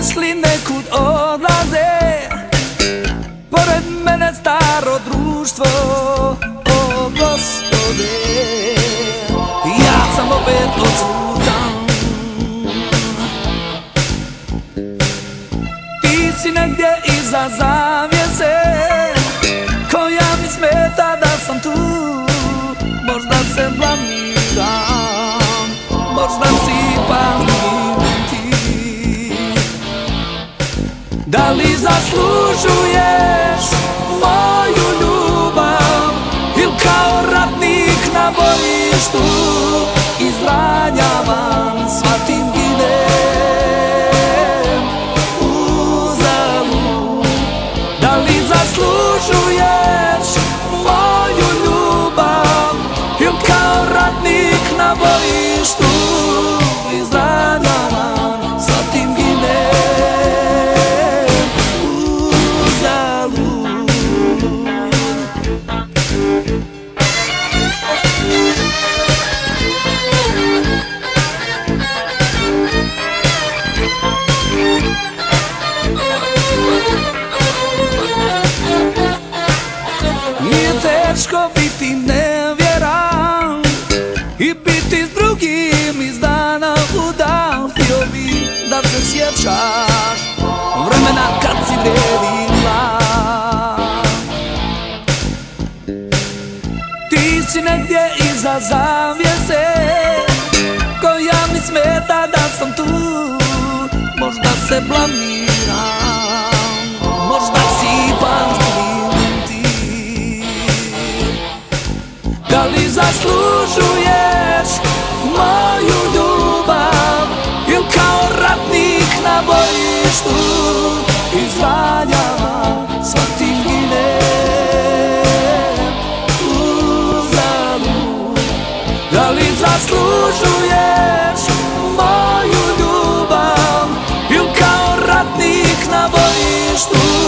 misli nekud odlaze. Pored mene staro društvo, o gospode. Ja sam opet odsutan. Ti si negdje iza zavjese Koja mi smeta da sam zaslužuješ moju ljubav Ili kao ratnik na bojištu. Izranjavam, svatim Ti si negdje iza zavjese Koja mi smeta da sam tu. Možda se blamiram Možda si pamtim ti. Da li zaslužuješ moju bojištu